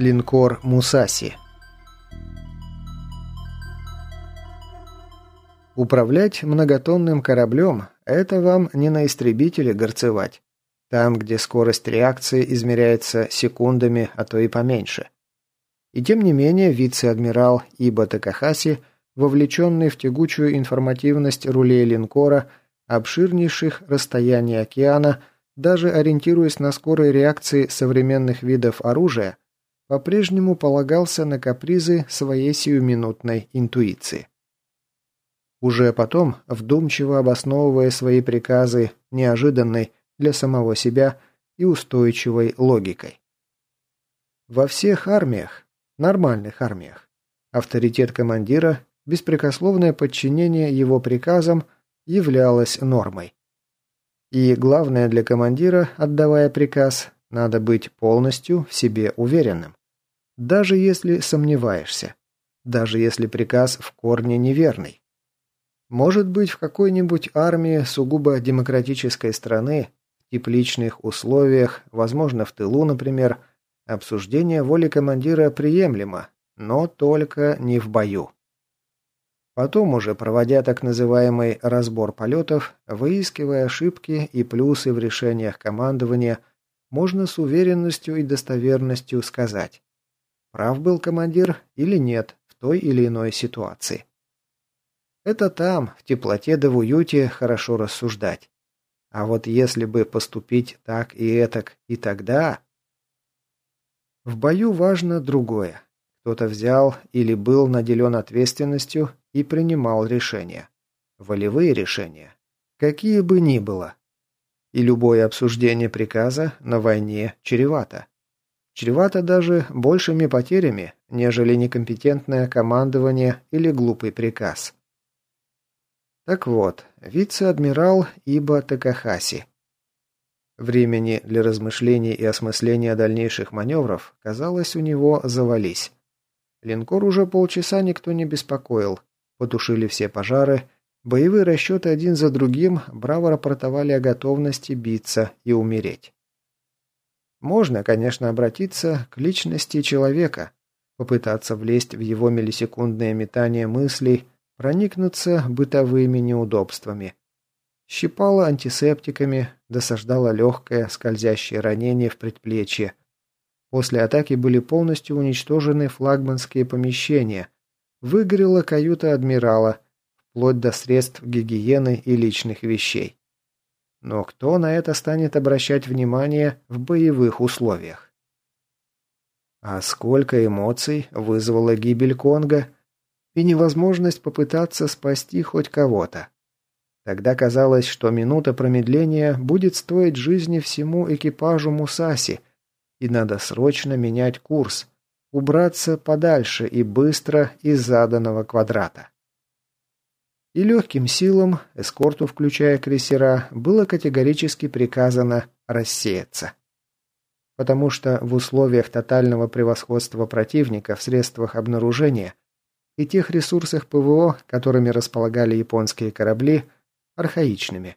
Линкор «Мусаси». Управлять многотонным кораблем – это вам не на истребителе горцевать. Там, где скорость реакции измеряется секундами, а то и поменьше. И тем не менее, вице-адмирал Иба Такахаси, вовлеченный в тягучую информативность рулей линкора, обширнейших расстояний океана, даже ориентируясь на скорые реакции современных видов оружия, по-прежнему полагался на капризы своей сиюминутной интуиции. Уже потом, вдумчиво обосновывая свои приказы неожиданной для самого себя и устойчивой логикой. Во всех армиях, нормальных армиях, авторитет командира, беспрекословное подчинение его приказам являлось нормой. И главное для командира, отдавая приказ, надо быть полностью в себе уверенным. Даже если сомневаешься. Даже если приказ в корне неверный. Может быть, в какой-нибудь армии сугубо демократической страны, в тепличных условиях, возможно, в тылу, например, обсуждение воли командира приемлемо, но только не в бою. Потом уже, проводя так называемый разбор полетов, выискивая ошибки и плюсы в решениях командования, можно с уверенностью и достоверностью сказать, Прав был командир или нет в той или иной ситуации. Это там, в теплоте да в уюте, хорошо рассуждать. А вот если бы поступить так и этак, и тогда... В бою важно другое. Кто-то взял или был наделен ответственностью и принимал решения. Волевые решения. Какие бы ни было. И любое обсуждение приказа на войне чревато. Чревато даже большими потерями, нежели некомпетентное командование или глупый приказ. Так вот, вице-адмирал Иба Такахаси. Времени для размышлений и осмысления дальнейших маневров, казалось, у него завались. Линкор уже полчаса никто не беспокоил. Потушили все пожары, боевые расчеты один за другим браво рапортовали о готовности биться и умереть. Можно, конечно, обратиться к личности человека, попытаться влезть в его миллисекундное метание мыслей, проникнуться бытовыми неудобствами. Щипало антисептиками, досаждало легкое, скользящее ранение в предплечье. После атаки были полностью уничтожены флагманские помещения. Выгорела каюта адмирала, вплоть до средств гигиены и личных вещей. Но кто на это станет обращать внимание в боевых условиях? А сколько эмоций вызвала гибель Конга и невозможность попытаться спасти хоть кого-то. Тогда казалось, что минута промедления будет стоить жизни всему экипажу Мусаси, и надо срочно менять курс, убраться подальше и быстро из заданного квадрата. И легким силам, эскорту включая крейсера, было категорически приказано рассеяться. Потому что в условиях тотального превосходства противника в средствах обнаружения и тех ресурсах ПВО, которыми располагали японские корабли, архаичными.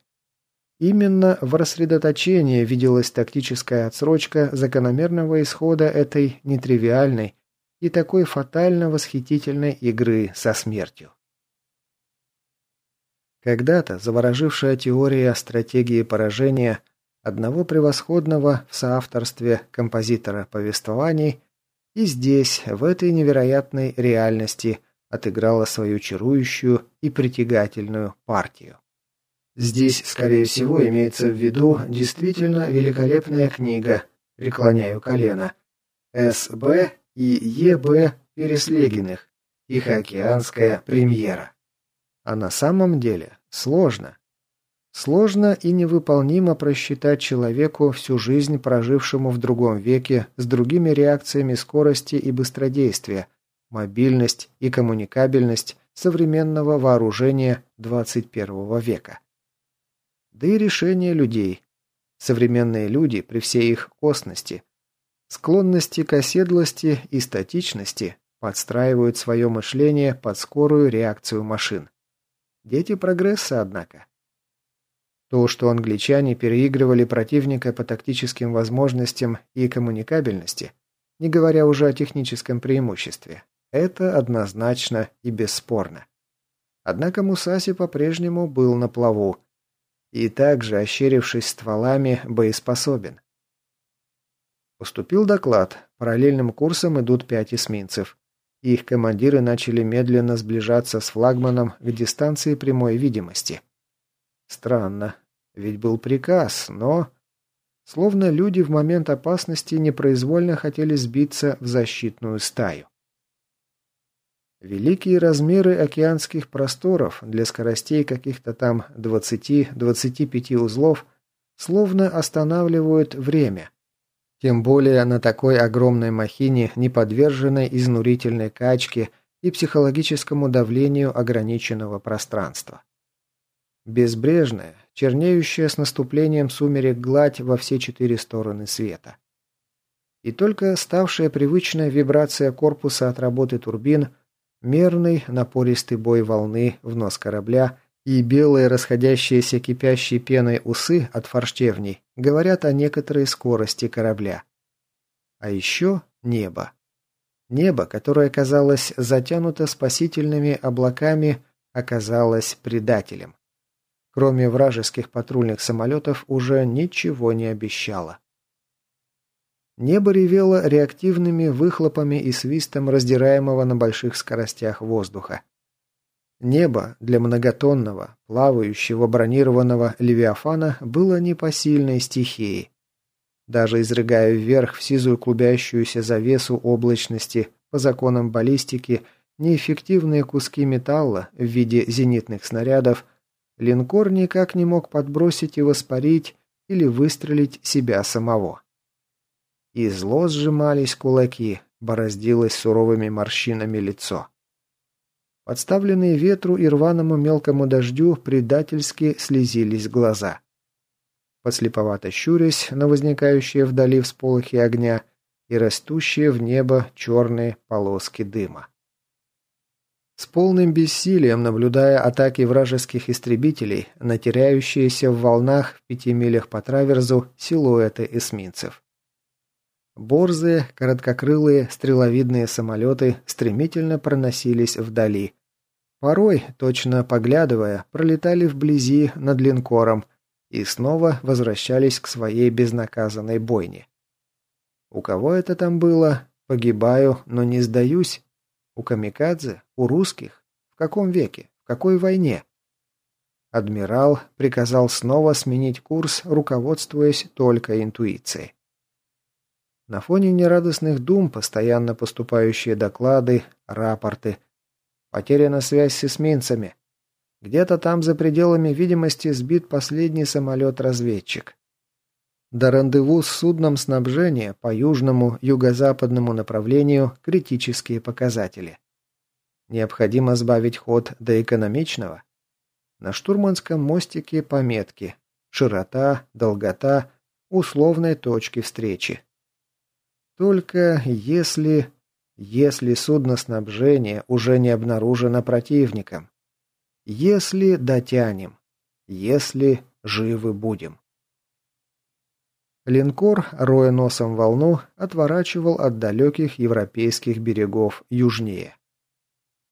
Именно в рассредоточении виделась тактическая отсрочка закономерного исхода этой нетривиальной и такой фатально восхитительной игры со смертью. Когда-то заворожившая теория стратегии поражения одного превосходного в соавторстве композитора повествований и здесь, в этой невероятной реальности, отыграла свою чарующую и притягательную партию. Здесь, скорее всего, имеется в виду действительно великолепная книга «Преклоняю колено» С.Б. и Е.Б. Переслегиных «Тихоокеанская премьера». А на самом деле сложно. Сложно и невыполнимо просчитать человеку всю жизнь, прожившему в другом веке, с другими реакциями скорости и быстродействия, мобильность и коммуникабельность современного вооружения 21 века. Да и решения людей. Современные люди, при всей их косности, склонности к оседлости и статичности, подстраивают свое мышление под скорую реакцию машин. Дети прогресса, однако. То, что англичане переигрывали противника по тактическим возможностям и коммуникабельности, не говоря уже о техническом преимуществе. Это однозначно и бесспорно. Однако Мусаси по-прежнему был на плаву и также, ощерившись стволами, боеспособен. Поступил доклад. Параллельным курсом идут пять эсминцев. Их командиры начали медленно сближаться с флагманом к дистанции прямой видимости. Странно. Ведь был приказ, но... Словно люди в момент опасности непроизвольно хотели сбиться в защитную стаю. Великие размеры океанских просторов для скоростей каких-то там 20-25 узлов словно останавливают время. Тем более на такой огромной махине, не подверженной изнурительной качке и психологическому давлению ограниченного пространства. Безбрежная, чернеющая с наступлением сумерек гладь во все четыре стороны света. И только ставшая привычная вибрация корпуса от работы турбин – Мерный, напористый бой волны в нос корабля и белые расходящиеся кипящей пеной усы от форштевней говорят о некоторой скорости корабля. А еще небо. Небо, которое казалось затянуто спасительными облаками, оказалось предателем. Кроме вражеских патрульных самолетов уже ничего не обещало. Небо ревело реактивными выхлопами и свистом раздираемого на больших скоростях воздуха. Небо для многотонного, плавающего бронированного Левиафана было непосильной стихией. Даже изрыгая вверх в сизую клубящуюся завесу облачности по законам баллистики неэффективные куски металла в виде зенитных снарядов, линкор никак не мог подбросить и воспарить или выстрелить себя самого. И зло сжимались кулаки, бороздилось суровыми морщинами лицо. Подставленные ветру и рваному мелкому дождю предательски слезились глаза. Подслеповато щурясь на возникающие вдали всполохи огня и растущие в небо черные полоски дыма. С полным бессилием наблюдая атаки вражеских истребителей на теряющиеся в волнах в пяти милях по траверзу силуэты эсминцев. Борзые, короткокрылые, стреловидные самолеты стремительно проносились вдали. Порой, точно поглядывая, пролетали вблизи над линкором и снова возвращались к своей безнаказанной бойне. У кого это там было? Погибаю, но не сдаюсь. У камикадзе? У русских? В каком веке? В какой войне? Адмирал приказал снова сменить курс, руководствуясь только интуицией. На фоне нерадостных дум постоянно поступающие доклады, рапорты. Потеряна связь с эсминцами. Где-то там за пределами видимости сбит последний самолет-разведчик. До рандеву с судном снабжения по южному, юго-западному направлению критические показатели. Необходимо сбавить ход до экономичного. На штурманском мостике пометки «Широта», «Долгота», условной точки встречи. Только если... Если судноснабжение уже не обнаружено противником. Если дотянем. Если живы будем. Линкор, роя носом волну, отворачивал от далеких европейских берегов южнее.